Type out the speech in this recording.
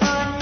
了。